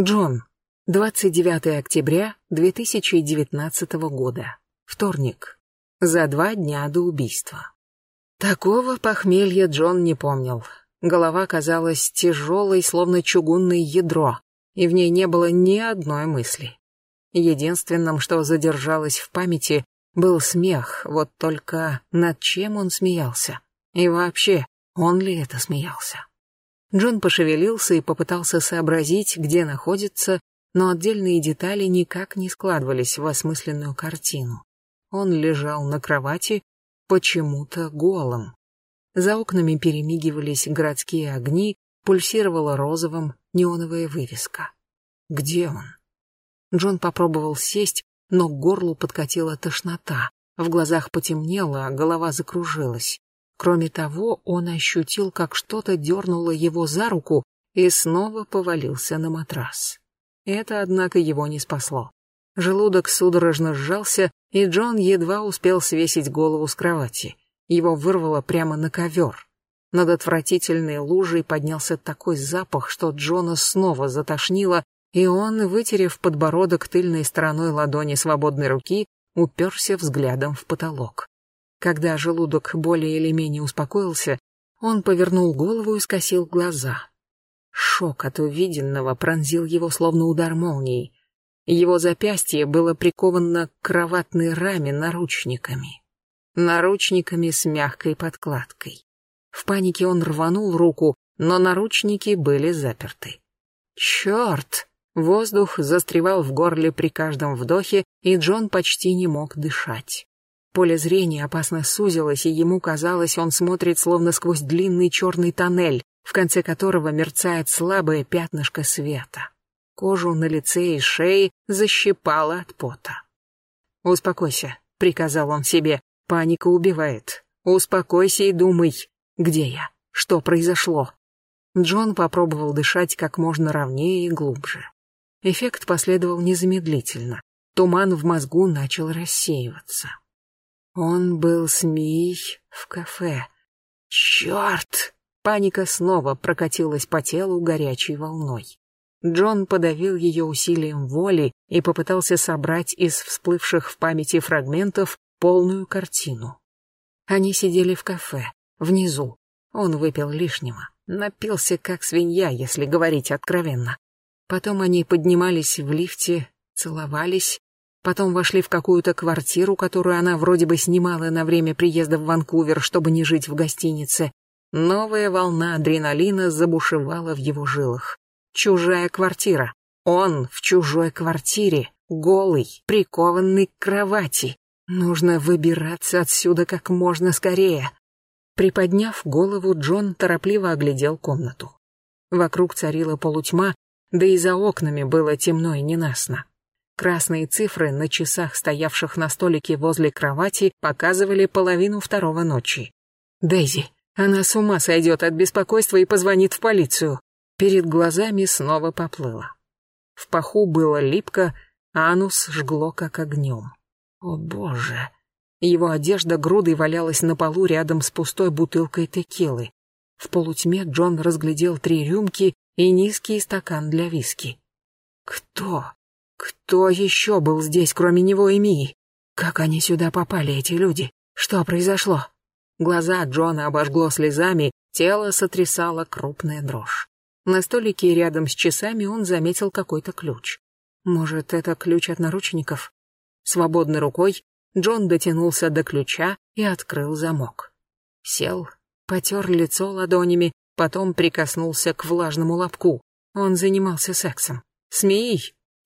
Джон. 29 октября 2019 года. Вторник. За два дня до убийства. Такого похмелья Джон не помнил. Голова казалась тяжелой, словно чугунное ядро, и в ней не было ни одной мысли. Единственным, что задержалось в памяти, был смех, вот только над чем он смеялся? И вообще, он ли это смеялся? Джон пошевелился и попытался сообразить, где находится, но отдельные детали никак не складывались в осмысленную картину. Он лежал на кровати, почему-то голым. За окнами перемигивались городские огни, пульсировала розовым неоновая вывеска. Где он? Джон попробовал сесть, но к горлу подкатила тошнота, в глазах потемнело, а голова закружилась. Кроме того, он ощутил, как что-то дернуло его за руку и снова повалился на матрас. Это, однако, его не спасло. Желудок судорожно сжался, и Джон едва успел свесить голову с кровати. Его вырвало прямо на ковер. Над отвратительной лужей поднялся такой запах, что Джона снова затошнило, и он, вытерев подбородок тыльной стороной ладони свободной руки, уперся взглядом в потолок. Когда желудок более или менее успокоился, он повернул голову и скосил глаза. Шок от увиденного пронзил его словно удар молнии. Его запястье было приковано к кроватной раме наручниками. Наручниками с мягкой подкладкой. В панике он рванул руку, но наручники были заперты. Черт! Воздух застревал в горле при каждом вдохе, и Джон почти не мог дышать. Поле зрения опасно сузилось, и ему казалось, он смотрит словно сквозь длинный черный тоннель, в конце которого мерцает слабое пятнышко света. Кожу на лице и шее защипало от пота. «Успокойся», — приказал он себе, — «паника убивает. Успокойся и думай, где я, что произошло». Джон попробовал дышать как можно ровнее и глубже. Эффект последовал незамедлительно. Туман в мозгу начал рассеиваться. Он был с Мией в кафе. Черт! Паника снова прокатилась по телу горячей волной. Джон подавил ее усилием воли и попытался собрать из всплывших в памяти фрагментов полную картину. Они сидели в кафе, внизу. Он выпил лишнего, напился как свинья, если говорить откровенно. Потом они поднимались в лифте, целовались, Потом вошли в какую-то квартиру, которую она вроде бы снимала на время приезда в Ванкувер, чтобы не жить в гостинице. Новая волна адреналина забушевала в его жилах. Чужая квартира. Он в чужой квартире, голый, прикованный к кровати. Нужно выбираться отсюда как можно скорее. Приподняв голову, Джон торопливо оглядел комнату. Вокруг царила полутьма, да и за окнами было темно и ненастно. Красные цифры на часах, стоявших на столике возле кровати, показывали половину второго ночи. Дейзи. Она с ума сойдет от беспокойства и позвонит в полицию. Перед глазами снова поплыло. В паху было липко, а анус жгло как огнем. О боже! Его одежда грудой валялась на полу рядом с пустой бутылкой текилы. В полутьме Джон разглядел три рюмки и низкий стакан для виски. Кто? Кто еще был здесь, кроме него и Мии? Как они сюда попали, эти люди? Что произошло? Глаза Джона обожгло слезами, тело сотрясало крупная дрожь. На столике рядом с часами он заметил какой-то ключ. Может, это ключ от наручников? Свободной рукой Джон дотянулся до ключа и открыл замок. Сел, потер лицо ладонями, потом прикоснулся к влажному лобку. Он занимался сексом. С?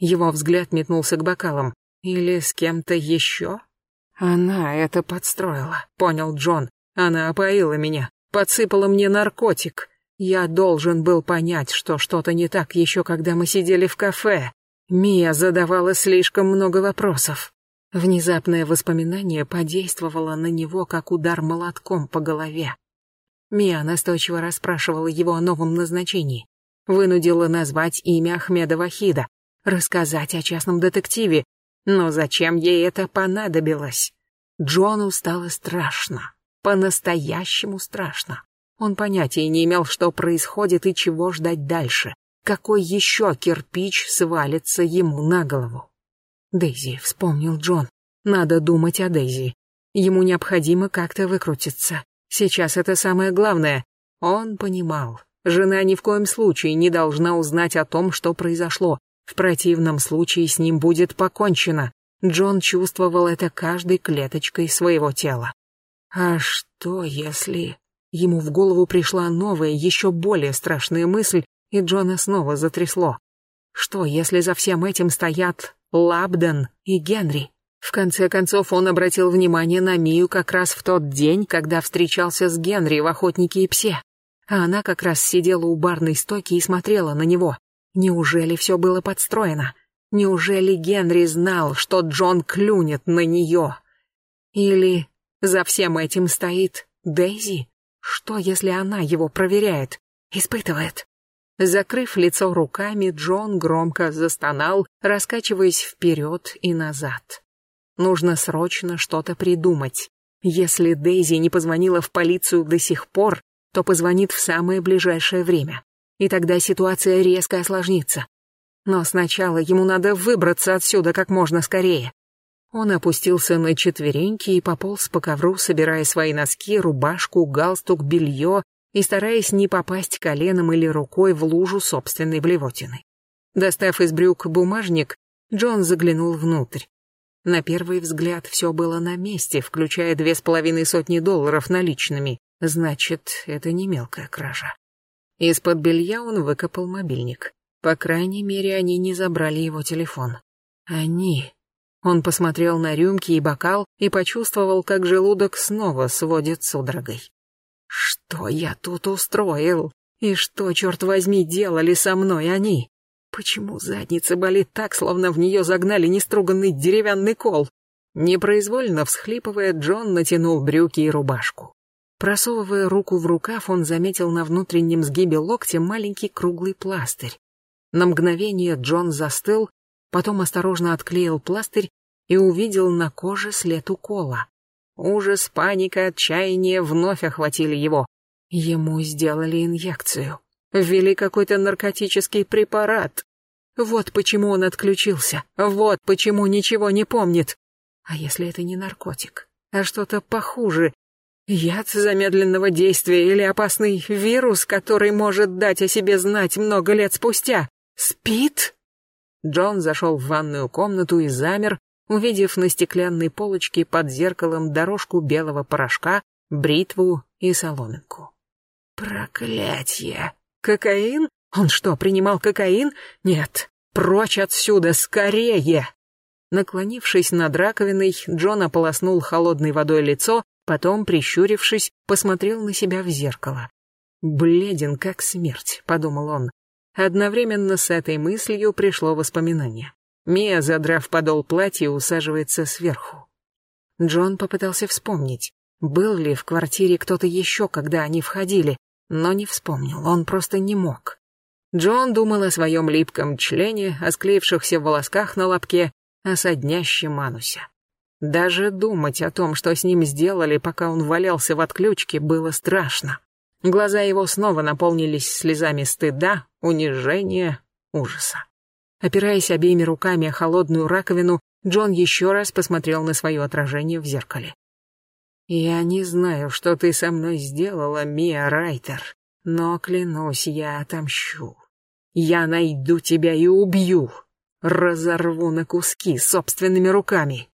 Его взгляд метнулся к бокалам. Или с кем-то еще? Она это подстроила, понял Джон. Она опоила меня, подсыпала мне наркотик. Я должен был понять, что что-то не так еще, когда мы сидели в кафе. Мия задавала слишком много вопросов. Внезапное воспоминание подействовало на него, как удар молотком по голове. Мия настойчиво расспрашивала его о новом назначении. Вынудила назвать имя Ахмеда Вахида, рассказать о частном детективе, но зачем ей это понадобилось? Джону стало страшно, по-настоящему страшно. Он понятия не имел, что происходит и чего ждать дальше. какой еще кирпич свалится ему на голову? Дейзи, вспомнил Джон. Надо думать о Дейзи. Ему необходимо как-то выкрутиться. Сейчас это самое главное. Он понимал. Жена ни в коем случае не должна узнать о том, что произошло. В противном случае с ним будет покончено. Джон чувствовал это каждой клеточкой своего тела. А что если... Ему в голову пришла новая, еще более страшная мысль, и Джона снова затрясло. Что, если за всем этим стоят Лабден и Генри? В конце концов, он обратил внимание на Мию как раз в тот день, когда встречался с Генри в «Охотнике и псе». А она как раз сидела у барной стойки и смотрела на него. Неужели все было подстроено? Неужели Генри знал, что Джон клюнет на нее? Или за всем этим стоит Дейзи? Что, если она его проверяет, испытывает? Закрыв лицо руками, Джон громко застонал, раскачиваясь вперед и назад. Нужно срочно что-то придумать. Если Дейзи не позвонила в полицию до сих пор, то позвонит в самое ближайшее время. И тогда ситуация резко осложнится. Но сначала ему надо выбраться отсюда как можно скорее. Он опустился на четвереньки и пополз по ковру, собирая свои носки, рубашку, галстук, белье и стараясь не попасть коленом или рукой в лужу собственной блевотины. Достав из брюк бумажник, Джон заглянул внутрь. На первый взгляд все было на месте, включая две с половиной сотни долларов наличными. Значит, это не мелкая кража. Из-под белья он выкопал мобильник. По крайней мере, они не забрали его телефон. Они... Он посмотрел на рюмки и бокал и почувствовал, как желудок снова сводит судорогой. Что я тут устроил? И что, черт возьми, делали со мной они? Почему задница болит так, словно в нее загнали неструганный деревянный кол? Непроизвольно всхлипывая, Джон натянул брюки и рубашку. Просовывая руку в рукав, он заметил на внутреннем сгибе локтя маленький круглый пластырь. На мгновение Джон застыл, потом осторожно отклеил пластырь и увидел на коже след укола. Ужас, паника, отчаяние вновь охватили его. Ему сделали инъекцию. Ввели какой-то наркотический препарат. Вот почему он отключился. Вот почему ничего не помнит. А если это не наркотик, а что-то похуже? Яд замедленного действия или опасный вирус, который может дать о себе знать много лет спустя? Спит? Джон зашел в ванную комнату и замер, увидев на стеклянной полочке под зеркалом дорожку белого порошка, бритву и соломинку. Проклятье! Кокаин? Он что, принимал кокаин? Нет. Прочь отсюда, скорее! Наклонившись над раковиной, Джон ополоснул холодной водой лицо, потом, прищурившись, посмотрел на себя в зеркало. «Бледен, как смерть», — подумал он. Одновременно с этой мыслью пришло воспоминание. Мия, задрав подол платья, усаживается сверху. Джон попытался вспомнить, был ли в квартире кто-то еще, когда они входили, но не вспомнил, он просто не мог. Джон думал о своем липком члене, о склеившихся волосках на лобке, о соднящем анусе. Даже думать о том, что с ним сделали, пока он валялся в отключке, было страшно. Глаза его снова наполнились слезами стыда, унижения, ужаса. Опираясь обеими руками о холодную раковину, Джон еще раз посмотрел на свое отражение в зеркале. «Я не знаю, что ты со мной сделала, Мия Райтер, но, клянусь, я отомщу. Я найду тебя и убью. Разорву на куски собственными руками».